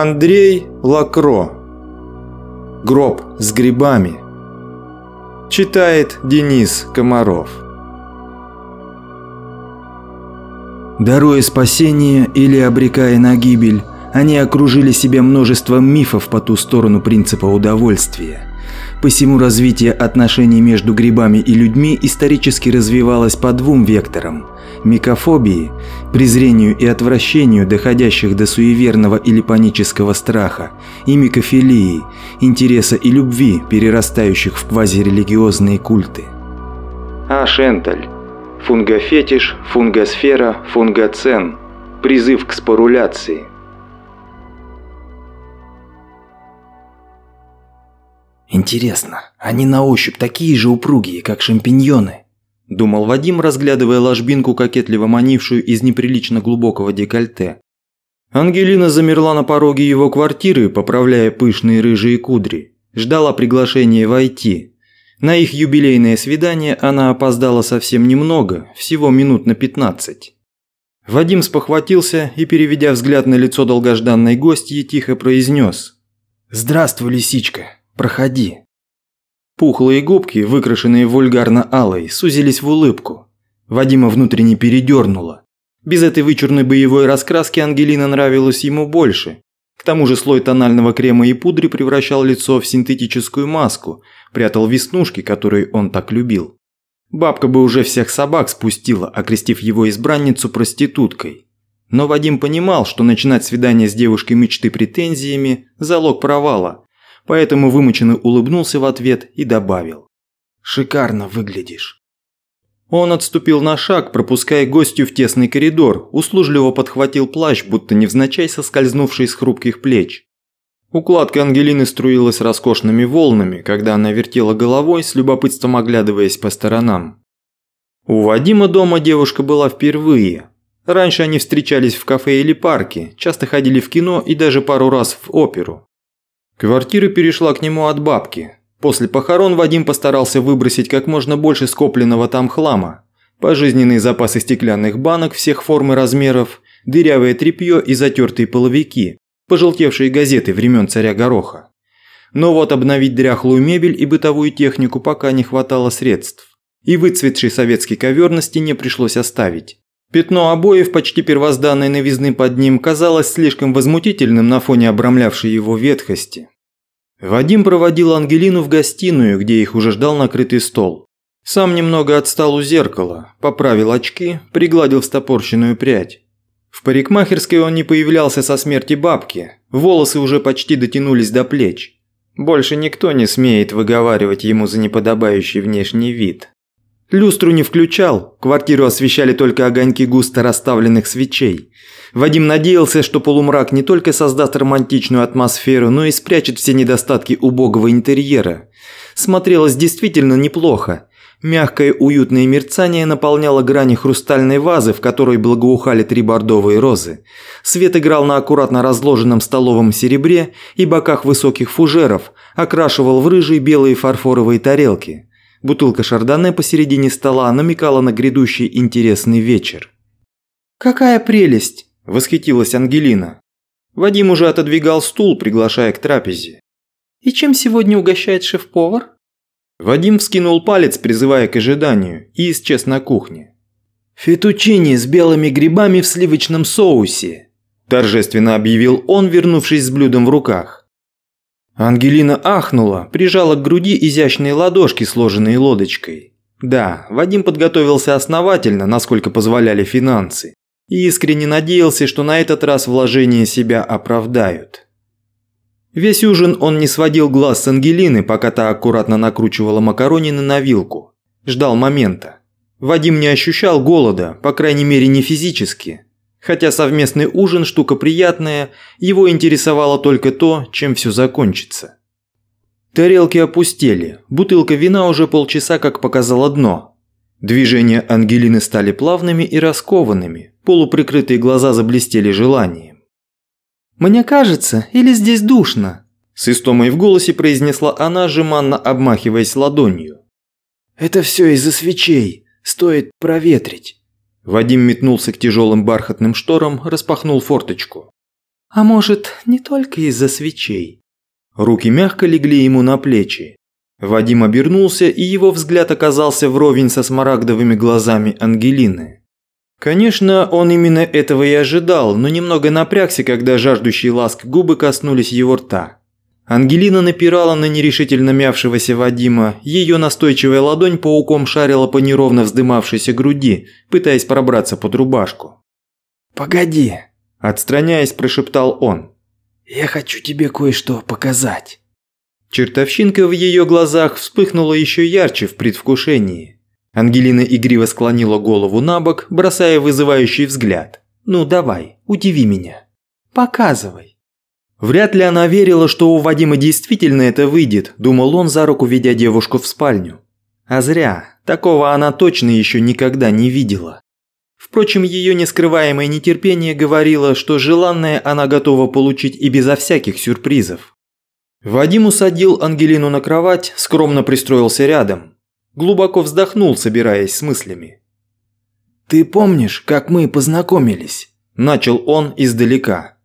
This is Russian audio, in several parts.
Андрей Лакро. Гроб с грибами. Читает Денис Комаров. Даруя спасение или обрекая на гибель, они окружили себя множеством мифов по ту сторону принципа удовольствия. Посему развитие отношений между грибами и людьми исторически развивалось по двум векторам – микофобии, презрению и отвращению, доходящих до суеверного или панического страха, и микофилии, интереса и любви, перерастающих в квазирелигиозные культы. А. Шенталь. Фунгофетиш, фунгосфера, фунгоцен. Призыв к споруляции. Интересно, они на ощупь такие же упругие, как шампиньоны? Думал Вадим, разглядывая ложбинку, кокетливо манившую из неприлично глубокого декольте. Ангелина замерла на пороге его квартиры, поправляя пышные рыжие кудри. Ждала приглашения войти. На их юбилейное свидание она опоздала совсем немного, всего минут на 15. Вадим спохватился и, переведя взгляд на лицо долгожданной гостьи, тихо произнес. «Здравствуй, лисичка, Проходи». Пухлые губки, выкрашенные вульгарно-алой, сузились в улыбку. Вадима внутренне передернуло. Без этой вычурной боевой раскраски Ангелина нравилась ему больше. К тому же слой тонального крема и пудри превращал лицо в синтетическую маску, прятал веснушки, которые он так любил. Бабка бы уже всех собак спустила, окрестив его избранницу проституткой. Но Вадим понимал, что начинать свидание с девушкой мечты претензиями – залог провала, поэтому вымученно улыбнулся в ответ и добавил. «Шикарно выглядишь». Он отступил на шаг, пропуская гостью в тесный коридор, услужливо подхватил плащ, будто невзначай соскользнувший с хрупких плеч. Укладка Ангелины струилась роскошными волнами, когда она вертела головой, с любопытством оглядываясь по сторонам. У Вадима дома девушка была впервые. Раньше они встречались в кафе или парке, часто ходили в кино и даже пару раз в оперу. Квартира перешла к нему от бабки. После похорон Вадим постарался выбросить как можно больше скопленного там хлама. Пожизненные запасы стеклянных банок всех форм и размеров, дырявое тряпье и затертые половики, пожелтевшие газеты времен царя Гороха. Но вот обновить дряхлую мебель и бытовую технику пока не хватало средств. И выцветший советский ковер на стене пришлось оставить. Пятно обоев почти первозданной новизны под ним казалось слишком возмутительным на фоне обрамлявшей его ветхости. Вадим проводил Ангелину в гостиную, где их уже ждал накрытый стол. Сам немного отстал у зеркала, поправил очки, пригладил встопорщенную прядь. В парикмахерской он не появлялся со смерти бабки, волосы уже почти дотянулись до плеч. Больше никто не смеет выговаривать ему за неподобающий внешний вид. Люстру не включал, квартиру освещали только огоньки густо расставленных свечей. Вадим надеялся, что полумрак не только создаст романтичную атмосферу, но и спрячет все недостатки убогого интерьера. Смотрелось действительно неплохо. Мягкое уютное мерцание наполняло грани хрустальной вазы, в которой благоухали три бордовые розы. Свет играл на аккуратно разложенном столовом серебре и боках высоких фужеров, окрашивал в рыжие белые фарфоровые тарелки. Бутылка шардоне посередине стола намекала на грядущий интересный вечер. «Какая прелесть!» – восхитилась Ангелина. Вадим уже отодвигал стул, приглашая к трапезе. «И чем сегодня угощает шеф-повар?» Вадим вскинул палец, призывая к ожиданию, и исчез на кухне. «Фетучини с белыми грибами в сливочном соусе», – торжественно объявил он, вернувшись с блюдом в руках. Ангелина ахнула, прижала к груди изящные ладошки, сложенные лодочкой. Да, Вадим подготовился основательно, насколько позволяли финансы, и искренне надеялся, что на этот раз вложения себя оправдают. Весь ужин он не сводил глаз с Ангелины, пока та аккуратно накручивала макаронины на вилку. Ждал момента. Вадим не ощущал голода, по крайней мере не физически, Хотя совместный ужин – штука приятная, его интересовало только то, чем все закончится. Тарелки опустели, бутылка вина уже полчаса как показала дно. Движения Ангелины стали плавными и раскованными, полуприкрытые глаза заблестели желанием. «Мне кажется, или здесь душно?» С истомой в голосе произнесла она, жеманно обмахиваясь ладонью. «Это все из-за свечей, стоит проветрить». Вадим метнулся к тяжелым бархатным шторам, распахнул форточку. А может, не только из-за свечей? Руки мягко легли ему на плечи. Вадим обернулся, и его взгляд оказался вровень со смарагдовыми глазами Ангелины. Конечно, он именно этого и ожидал, но немного напрягся, когда жаждущие ласк губы коснулись его рта. Ангелина напирала на нерешительно мявшегося Вадима, ее настойчивая ладонь пауком шарила по неровно вздымавшейся груди, пытаясь пробраться под рубашку. «Погоди», – отстраняясь, прошептал он. «Я хочу тебе кое-что показать». Чертовщинка в ее глазах вспыхнула еще ярче в предвкушении. Ангелина игриво склонила голову на бок, бросая вызывающий взгляд. «Ну давай, удиви меня. Показывай». Вряд ли она верила, что у Вадима действительно это выйдет, думал он за руку, ведя девушку в спальню. А зря, такого она точно еще никогда не видела. Впрочем, ее нескрываемое нетерпение говорило, что желанное она готова получить и безо всяких сюрпризов. Вадим усадил Ангелину на кровать, скромно пристроился рядом. Глубоко вздохнул, собираясь с мыслями. «Ты помнишь, как мы познакомились?» – начал он издалека.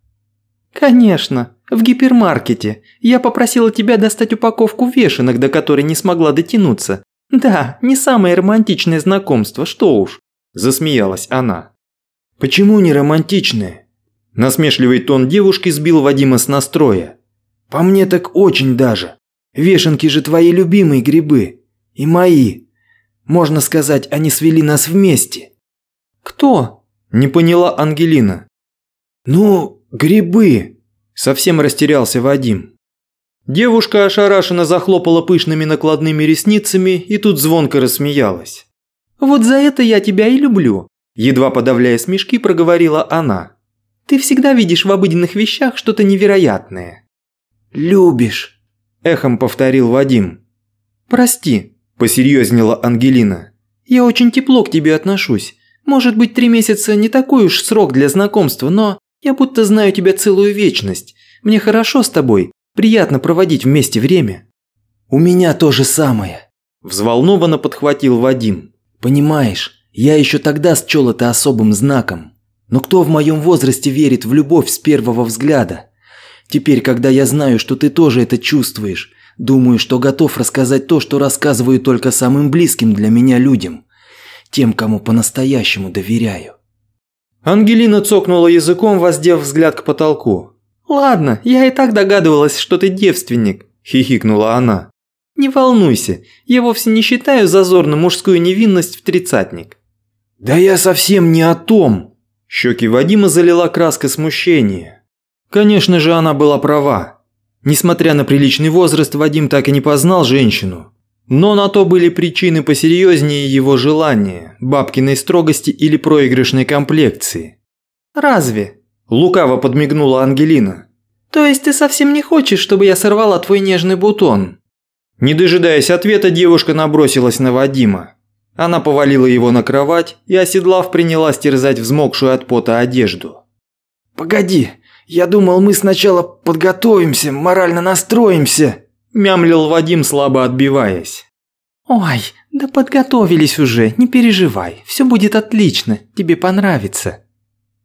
«Конечно, в гипермаркете. Я попросила тебя достать упаковку вешенок, до которой не смогла дотянуться. Да, не самое романтичное знакомство, что уж», – засмеялась она. «Почему не романтичное?» Насмешливый тон девушки сбил Вадима с настроя. «По мне так очень даже. Вешенки же твои любимые грибы. И мои. Можно сказать, они свели нас вместе». «Кто?» – не поняла Ангелина. «Ну, Грибы!» – совсем растерялся Вадим. Девушка ошарашенно захлопала пышными накладными ресницами и тут звонко рассмеялась. «Вот за это я тебя и люблю», – едва подавляя смешки, проговорила она. «Ты всегда видишь в обыденных вещах что-то невероятное». «Любишь», – эхом повторил Вадим. «Прости», – посерьезнела Ангелина. «Я очень тепло к тебе отношусь. Может быть, три месяца не такой уж срок для знакомства, но я будто знаю тебя целую вечность. Мне хорошо с тобой. Приятно проводить вместе время». «У меня то же самое», – взволнованно подхватил Вадим. «Понимаешь, я еще тогда счел это особым знаком. Но кто в моем возрасте верит в любовь с первого взгляда? Теперь, когда я знаю, что ты тоже это чувствуешь, думаю, что готов рассказать то, что рассказываю только самым близким для меня людям, тем, кому по-настоящему доверяю. Ангелина цокнула языком, воздев взгляд к потолку. «Ладно, я и так догадывалась, что ты девственник», – хихикнула она. «Не волнуйся, я вовсе не считаю зазорным мужскую невинность в тридцатник». «Да я совсем не о том!» Щеки Вадима залила краска смущения. Конечно же, она была права. Несмотря на приличный возраст, Вадим так и не познал женщину. Но на то были причины посерьезнее его желания, бабкиной строгости или проигрышной комплекции. «Разве?» – лукаво подмигнула Ангелина. «То есть ты совсем не хочешь, чтобы я сорвала твой нежный бутон?» Не дожидаясь ответа, девушка набросилась на Вадима. Она повалила его на кровать и, оседлав, принялась терзать взмокшую от пота одежду. «Погоди, я думал, мы сначала подготовимся, морально настроимся», мямлил Вадим, слабо отбиваясь. «Ой, да подготовились уже, не переживай, все будет отлично, тебе понравится».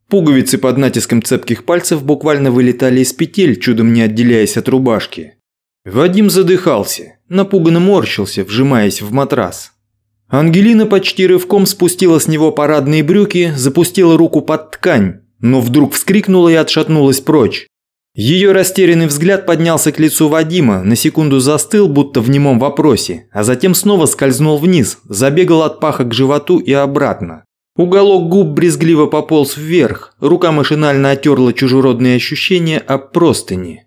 Пуговицы под натиском цепких пальцев буквально вылетали из петель, чудом не отделяясь от рубашки. Вадим задыхался, напуганно морщился, вжимаясь в матрас. Ангелина почти рывком спустила с него парадные брюки, запустила руку под ткань, но вдруг вскрикнула и отшатнулась прочь. Ее растерянный взгляд поднялся к лицу Вадима, на секунду застыл, будто в немом вопросе, а затем снова скользнул вниз, забегал от паха к животу и обратно. Уголок губ брезгливо пополз вверх, рука машинально отерла чужеродные ощущения об простыни.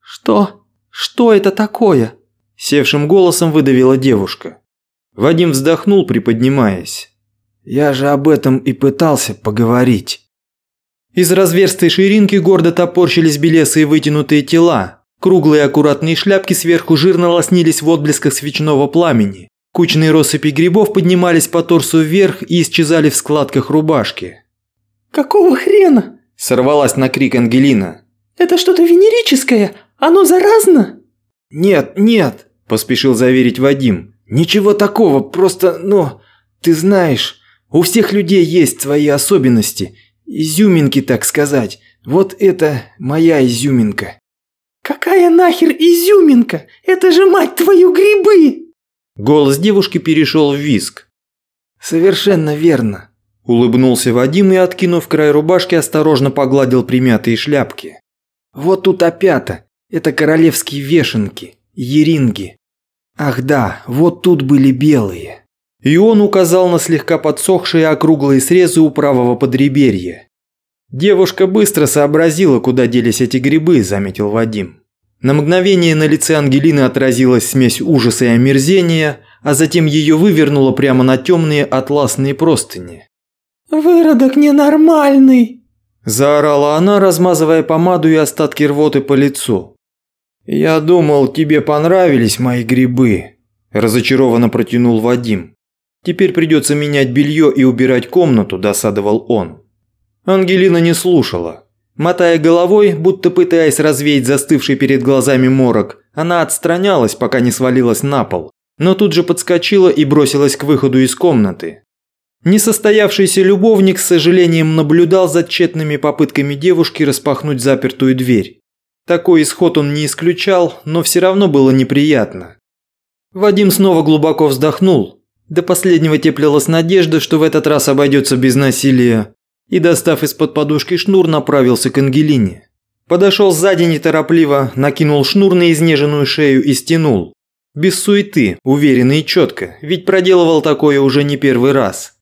«Что? Что это такое?» – севшим голосом выдавила девушка. Вадим вздохнул, приподнимаясь. «Я же об этом и пытался поговорить». Из разверстой ширинки гордо топорщились белесые вытянутые тела. Круглые аккуратные шляпки сверху жирно лоснились в отблесках свечного пламени. Кучные россыпи грибов поднимались по торсу вверх и исчезали в складках рубашки. «Какого хрена?» – сорвалась на крик Ангелина. «Это что-то венерическое? Оно заразно?» «Нет, нет», – поспешил заверить Вадим. «Ничего такого, просто, ну, ты знаешь, у всех людей есть свои особенности, Изюминки, так сказать. Вот это моя изюминка. Какая нахер изюминка? Это же, мать твою, грибы! Голос девушки перешел в виск. Совершенно верно. Улыбнулся Вадим и, откинув край рубашки, осторожно погладил примятые шляпки. Вот тут опята. Это королевские вешенки, еринги. Ах да, вот тут были белые. И он указал на слегка подсохшие округлые срезы у правого подреберья. Девушка быстро сообразила, куда делись эти грибы, заметил Вадим. На мгновение на лице Ангелины отразилась смесь ужаса и омерзения, а затем ее вывернуло прямо на темные атласные простыни. «Выродок ненормальный!» Заорала она, размазывая помаду и остатки рвоты по лицу. «Я думал, тебе понравились мои грибы», – разочарованно протянул Вадим. «Теперь придется менять белье и убирать комнату», – досадовал он. Ангелина не слушала. Мотая головой, будто пытаясь развеять застывший перед глазами морок, она отстранялась, пока не свалилась на пол, но тут же подскочила и бросилась к выходу из комнаты. Несостоявшийся любовник с сожалением наблюдал за тщетными попытками девушки распахнуть запертую дверь. Такой исход он не исключал, но все равно было неприятно. Вадим снова глубоко вздохнул. До последнего теплилась надежда, что в этот раз обойдется без насилия, и, достав из-под подушки шнур, направился к Ангелине. Подошел сзади неторопливо, накинул шнур на изнеженную шею и стянул. Без суеты, уверенно и четко, ведь проделывал такое уже не первый раз.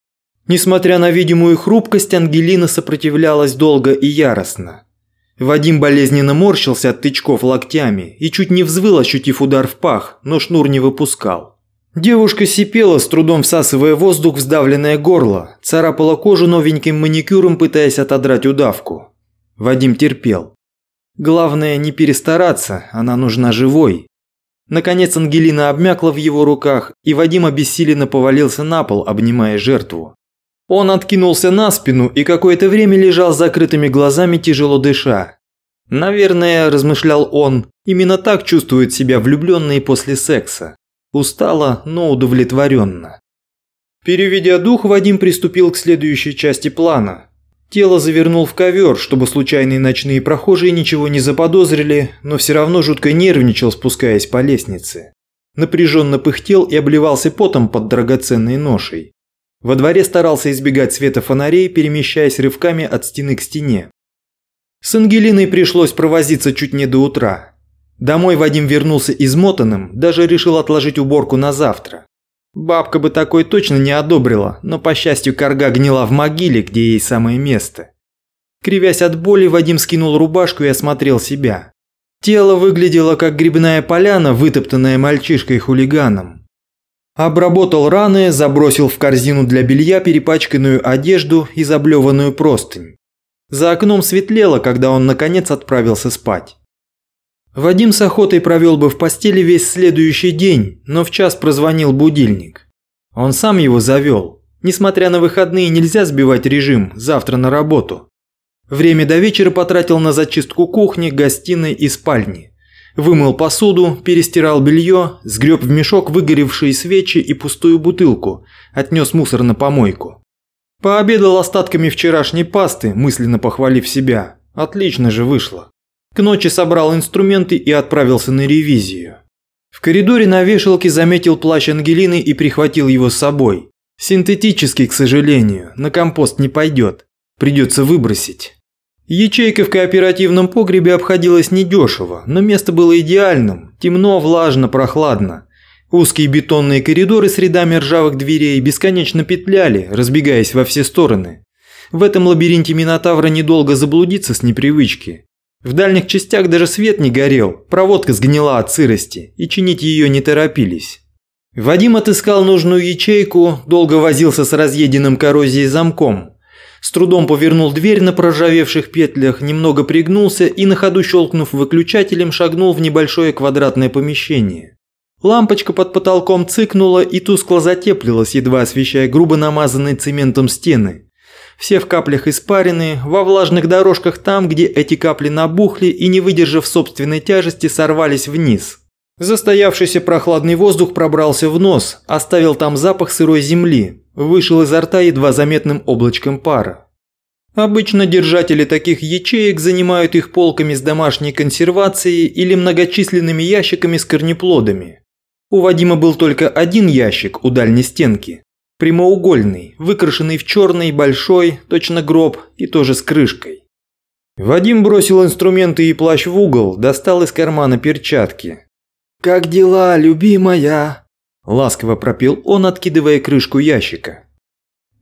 Несмотря на видимую хрупкость, Ангелина сопротивлялась долго и яростно. Вадим болезненно морщился от тычков локтями и чуть не взвыл, ощутив удар в пах, но шнур не выпускал. Девушка сипела, с трудом всасывая воздух в сдавленное горло, царапала кожу новеньким маникюром, пытаясь отодрать удавку. Вадим терпел. Главное не перестараться, она нужна живой. Наконец Ангелина обмякла в его руках, и Вадим обессиленно повалился на пол, обнимая жертву. Он откинулся на спину и какое-то время лежал с закрытыми глазами, тяжело дыша. Наверное, размышлял он, именно так чувствуют себя влюбленные после секса. Устало, но удовлетворенно. Переведя дух, Вадим приступил к следующей части плана. Тело завернул в ковер, чтобы случайные ночные прохожие ничего не заподозрили, но все равно жутко нервничал, спускаясь по лестнице. Напряженно пыхтел и обливался потом под драгоценной ношей. Во дворе старался избегать света фонарей, перемещаясь рывками от стены к стене. С Ангелиной пришлось провозиться чуть не до утра. Домой Вадим вернулся измотанным, даже решил отложить уборку на завтра. Бабка бы такой точно не одобрила, но по счастью корга гнила в могиле, где ей самое место. Кривясь от боли, Вадим скинул рубашку и осмотрел себя. Тело выглядело как грибная поляна, вытоптанная мальчишкой-хулиганом. Обработал раны, забросил в корзину для белья перепачканную одежду и заблеванную простынь. За окном светлело, когда он наконец отправился спать. Вадим с охотой провел бы в постели весь следующий день, но в час прозвонил будильник. Он сам его завел. Несмотря на выходные, нельзя сбивать режим, завтра на работу. Время до вечера потратил на зачистку кухни, гостиной и спальни. Вымыл посуду, перестирал белье, сгреб в мешок выгоревшие свечи и пустую бутылку, отнес мусор на помойку. Пообедал остатками вчерашней пасты, мысленно похвалив себя. Отлично же вышло. К ночи собрал инструменты и отправился на ревизию. В коридоре на вешалке заметил плащ Ангелины и прихватил его с собой. Синтетический, к сожалению, на компост не пойдет. Придется выбросить. Ячейка в кооперативном погребе обходилась недешево, но место было идеальным – темно, влажно, прохладно. Узкие бетонные коридоры с рядами ржавых дверей бесконечно петляли, разбегаясь во все стороны. В этом лабиринте Минотавра недолго заблудиться с непривычки. В дальних частях даже свет не горел, проводка сгнила от сырости, и чинить ее не торопились. Вадим отыскал нужную ячейку, долго возился с разъеденным коррозией замком, с трудом повернул дверь на проржавевших петлях, немного пригнулся и на ходу щелкнув выключателем шагнул в небольшое квадратное помещение. Лампочка под потолком цыкнула и тускло затеплилась, едва освещая грубо намазанные цементом стены. Все в каплях испарены, во влажных дорожках там, где эти капли набухли и, не выдержав собственной тяжести, сорвались вниз. Застоявшийся прохладный воздух пробрался в нос, оставил там запах сырой земли, вышел изо рта едва заметным облачком пара. Обычно держатели таких ячеек занимают их полками с домашней консервацией или многочисленными ящиками с корнеплодами. У Вадима был только один ящик у дальней стенки. Прямоугольный, выкрашенный в черный, большой, точно гроб и тоже с крышкой. Вадим бросил инструменты и плащ в угол, достал из кармана перчатки. «Как дела, любимая?» Ласково пропел он, откидывая крышку ящика.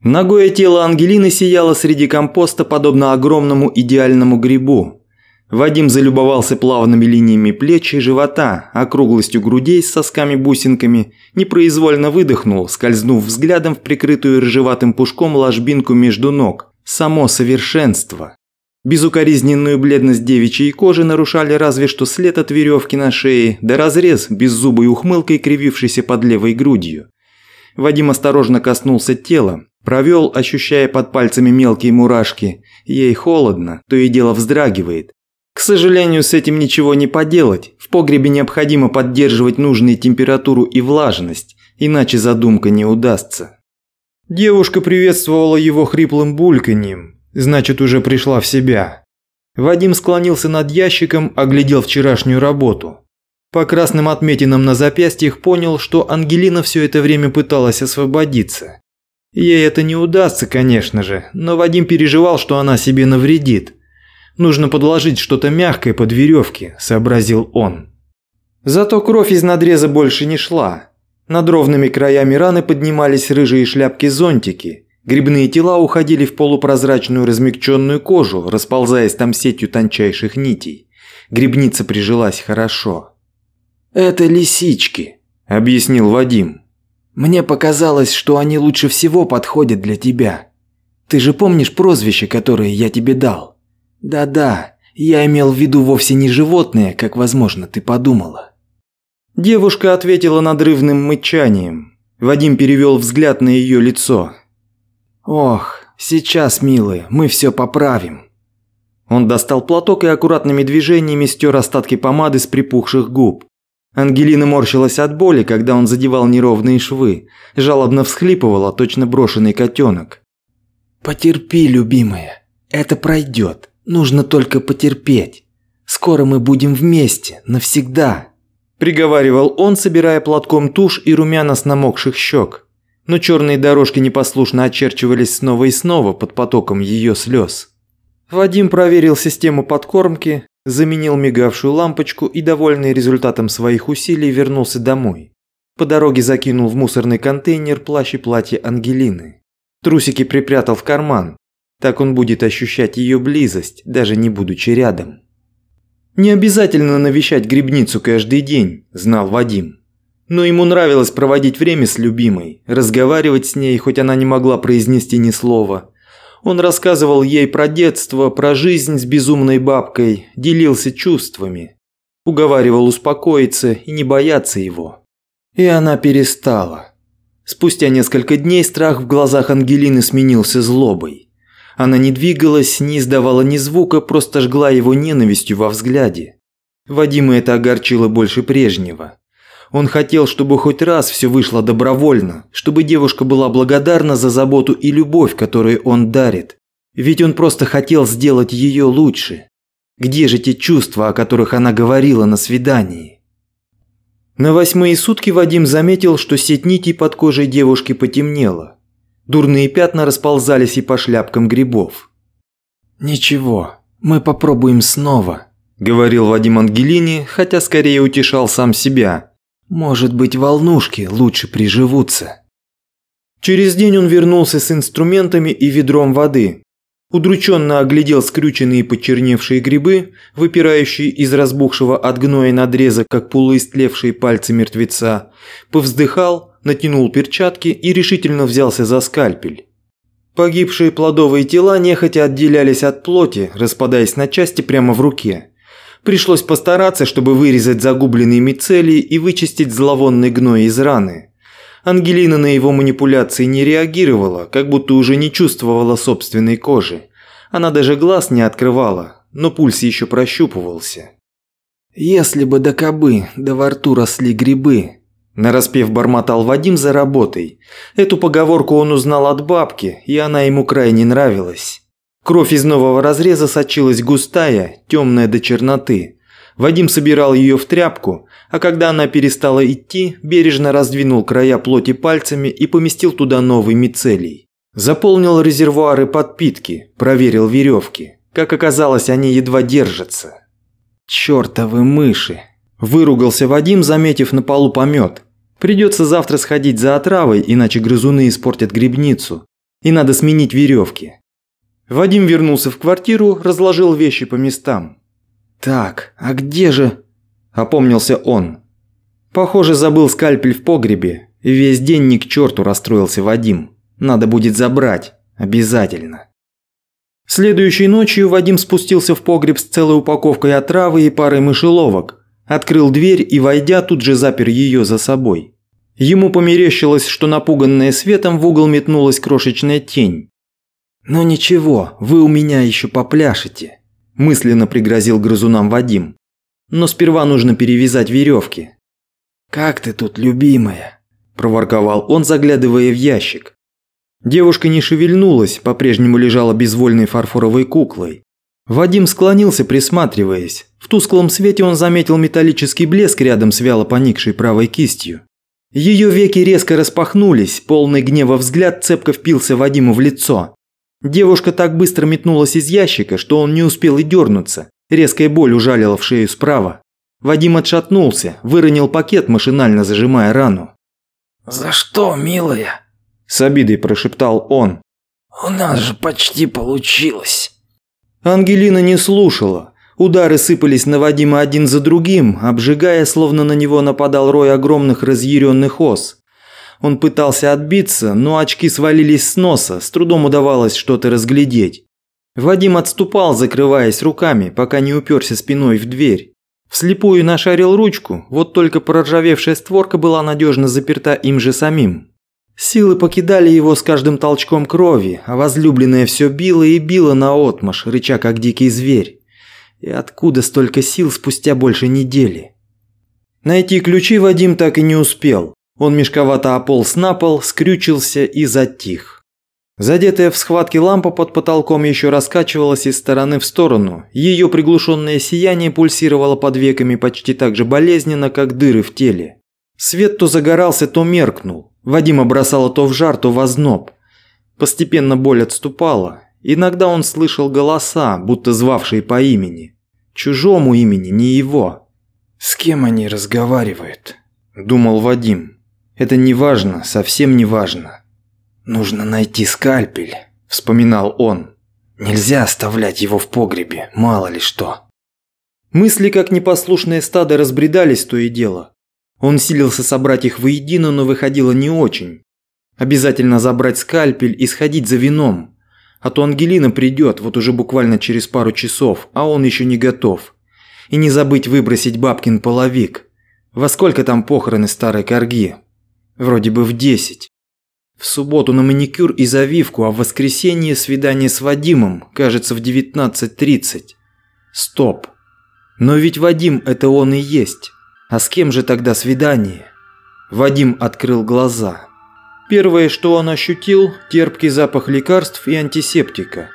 Ногое тело Ангелины сияло среди компоста, подобно огромному идеальному грибу. Вадим залюбовался плавными линиями плеч и живота, округлостью грудей с сосками-бусинками, непроизвольно выдохнул, скользнув взглядом в прикрытую рыжеватым пушком ложбинку между ног. Само совершенство. Безукоризненную бледность девичьей кожи нарушали разве что след от веревки на шее, да разрез беззубой ухмылкой, кривившийся под левой грудью. Вадим осторожно коснулся тела, Провел, ощущая под пальцами мелкие мурашки. Ей холодно, то и дело вздрагивает. К сожалению, с этим ничего не поделать. В погребе необходимо поддерживать нужную температуру и влажность, иначе задумка не удастся. Девушка приветствовала его хриплым бульканьем, значит уже пришла в себя. Вадим склонился над ящиком, оглядел вчерашнюю работу. По красным отметинам на запястьях понял, что Ангелина все это время пыталась освободиться. Ей это не удастся, конечно же, но Вадим переживал, что она себе навредит. Нужно подложить что-то мягкое под веревки, сообразил он. Зато кровь из надреза больше не шла. Над ровными краями раны поднимались рыжие шляпки-зонтики. Грибные тела уходили в полупрозрачную размягченную кожу, расползаясь там сетью тончайших нитей. Грибница прижилась хорошо. «Это лисички», – объяснил Вадим. Мне показалось, что они лучше всего подходят для тебя. Ты же помнишь прозвище, которое я тебе дал? Да-да, я имел в виду вовсе не животные, как, возможно, ты подумала. Девушка ответила надрывным мычанием. Вадим перевел взгляд на ее лицо. Ох, сейчас, милые, мы все поправим. Он достал платок и аккуратными движениями стер остатки помады с припухших губ. Ангелина морщилась от боли, когда он задевал неровные швы, жалобно всхлипывала, точно брошенный котенок. «Потерпи, любимая, это пройдет, нужно только потерпеть. Скоро мы будем вместе, навсегда», – приговаривал он, собирая платком тушь и румяна с намокших щек. Но черные дорожки непослушно очерчивались снова и снова под потоком ее слез. Вадим проверил систему подкормки, заменил мигавшую лампочку и, довольный результатом своих усилий, вернулся домой. По дороге закинул в мусорный контейнер плащ и платье Ангелины. Трусики припрятал в карман. Так он будет ощущать ее близость, даже не будучи рядом. Не обязательно навещать грибницу каждый день, знал Вадим. Но ему нравилось проводить время с любимой, разговаривать с ней, хоть она не могла произнести ни слова, он рассказывал ей про детство, про жизнь с безумной бабкой, делился чувствами. Уговаривал успокоиться и не бояться его. И она перестала. Спустя несколько дней страх в глазах Ангелины сменился злобой. Она не двигалась, не издавала ни звука, просто жгла его ненавистью во взгляде. Вадима это огорчило больше прежнего. Он хотел, чтобы хоть раз все вышло добровольно, чтобы девушка была благодарна за заботу и любовь, которую он дарит. Ведь он просто хотел сделать ее лучше. Где же те чувства, о которых она говорила на свидании? На восьмые сутки Вадим заметил, что сеть нитей под кожей девушки потемнела. Дурные пятна расползались и по шляпкам грибов. «Ничего, мы попробуем снова», – говорил Вадим Ангелине, хотя скорее утешал сам себя. Может быть, волнушки лучше приживутся. Через день он вернулся с инструментами и ведром воды. Удрученно оглядел скрюченные почерневшие грибы, выпирающие из разбухшего от гноя надреза, как полуистлевшие пальцы мертвеца, повздыхал, натянул перчатки и решительно взялся за скальпель. Погибшие плодовые тела нехотя отделялись от плоти, распадаясь на части прямо в руке. Пришлось постараться, чтобы вырезать загубленные мицелии и вычистить зловонный гной из раны. Ангелина на его манипуляции не реагировала, как будто уже не чувствовала собственной кожи. Она даже глаз не открывала, но пульс еще прощупывался. «Если бы до кобы, да во рту росли грибы», Нараспев бормотал Вадим за работой. Эту поговорку он узнал от бабки, и она ему крайне нравилась. Кровь из нового разреза сочилась густая, темная до черноты. Вадим собирал ее в тряпку, а когда она перестала идти, бережно раздвинул края плоти пальцами и поместил туда новый мицелий. Заполнил резервуары подпитки, проверил веревки. Как оказалось, они едва держатся. «Чёртовы мыши!» – выругался Вадим, заметив на полу помет. «Придется завтра сходить за отравой, иначе грызуны испортят грибницу. И надо сменить веревки». Вадим вернулся в квартиру, разложил вещи по местам. «Так, а где же?» – опомнился он. Похоже, забыл скальпель в погребе, весь день ни к черту расстроился Вадим. Надо будет забрать. Обязательно. Следующей ночью Вадим спустился в погреб с целой упаковкой отравы и парой мышеловок, открыл дверь и, войдя, тут же запер ее за собой. Ему померещилось, что напуганная светом в угол метнулась крошечная тень. «Но «Ну ничего, вы у меня еще попляшете», – мысленно пригрозил грызунам Вадим. «Но сперва нужно перевязать веревки». «Как ты тут, любимая?» – проворковал он, заглядывая в ящик. Девушка не шевельнулась, по-прежнему лежала безвольной фарфоровой куклой. Вадим склонился, присматриваясь. В тусклом свете он заметил металлический блеск рядом с вяло поникшей правой кистью. Ее веки резко распахнулись, полный гнева взгляд цепко впился Вадиму в лицо. Девушка так быстро метнулась из ящика, что он не успел и дернуться. Резкая боль ужалила в шею справа. Вадим отшатнулся, выронил пакет, машинально зажимая рану. «За что, милая?» С обидой прошептал он. «У нас же почти получилось». Ангелина не слушала. Удары сыпались на Вадима один за другим, обжигая, словно на него нападал рой огромных разъяренных ос. Он пытался отбиться, но очки свалились с носа, с трудом удавалось что-то разглядеть. Вадим отступал, закрываясь руками, пока не уперся спиной в дверь. Вслепую нашарил ручку, вот только проржавевшая створка была надежно заперта им же самим. Силы покидали его с каждым толчком крови, а возлюбленная все била и била наотмашь, рыча как дикий зверь. И откуда столько сил спустя больше недели? Найти ключи Вадим так и не успел. Он мешковато ополз на пол, скрючился и затих. Задетая в схватке лампа под потолком еще раскачивалась из стороны в сторону. Ее приглушенное сияние пульсировало под веками почти так же болезненно, как дыры в теле. Свет то загорался, то меркнул. Вадима бросало то в жар, то в озноб. Постепенно боль отступала. Иногда он слышал голоса, будто звавшие по имени. Чужому имени, не его. «С кем они разговаривают?» – думал Вадим. «Это не важно, совсем не важно. Нужно найти скальпель», – вспоминал он. «Нельзя оставлять его в погребе, мало ли что». Мысли, как непослушное стадо, разбредались то и дело. Он силился собрать их воедино, но выходило не очень. Обязательно забрать скальпель и сходить за вином. А то Ангелина придет вот уже буквально через пару часов, а он еще не готов. И не забыть выбросить бабкин половик. Во сколько там похороны старой корги? Вроде бы в десять. В субботу на маникюр и завивку, а в воскресенье свидание с Вадимом, кажется, в 19.30. Стоп. Но ведь Вадим это он и есть. А с кем же тогда свидание? Вадим открыл глаза. Первое, что он ощутил – терпкий запах лекарств и антисептика.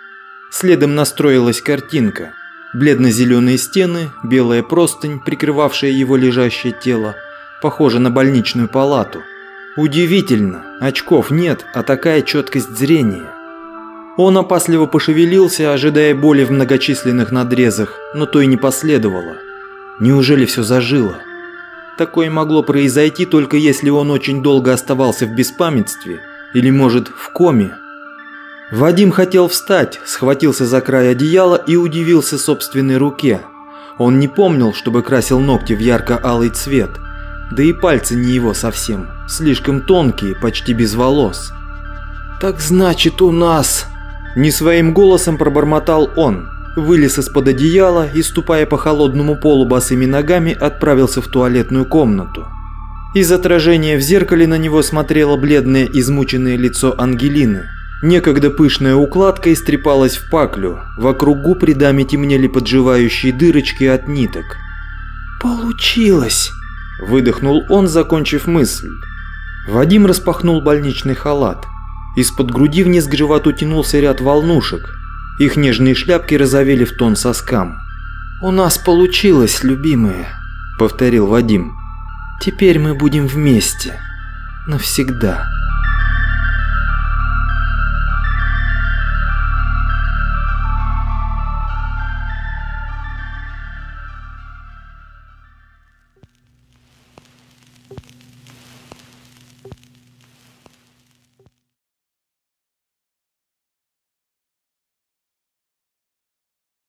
Следом настроилась картинка. Бледно-зеленые стены, белая простынь, прикрывавшая его лежащее тело, похоже на больничную палату. Удивительно, очков нет, а такая четкость зрения. Он опасливо пошевелился, ожидая боли в многочисленных надрезах, но то и не последовало. Неужели все зажило? Такое могло произойти только если он очень долго оставался в беспамятстве или, может, в коме. Вадим хотел встать, схватился за край одеяла и удивился собственной руке. Он не помнил, чтобы красил ногти в ярко-алый цвет. Да и пальцы не его совсем, слишком тонкие, почти без волос. «Так значит у нас...» Не своим голосом пробормотал он вылез из-под одеяла и, ступая по холодному полу босыми ногами, отправился в туалетную комнату. Из отражения в зеркале на него смотрело бледное измученное лицо Ангелины. Некогда пышная укладка истрепалась в паклю, вокруг губ рядами темнели подживающие дырочки от ниток. «Получилось!» – выдохнул он, закончив мысль. Вадим распахнул больничный халат. Из-под груди вниз к животу тянулся ряд волнушек, Их нежные шляпки розовели в тон соскам. «У нас получилось, любимые», – повторил Вадим. «Теперь мы будем вместе. Навсегда».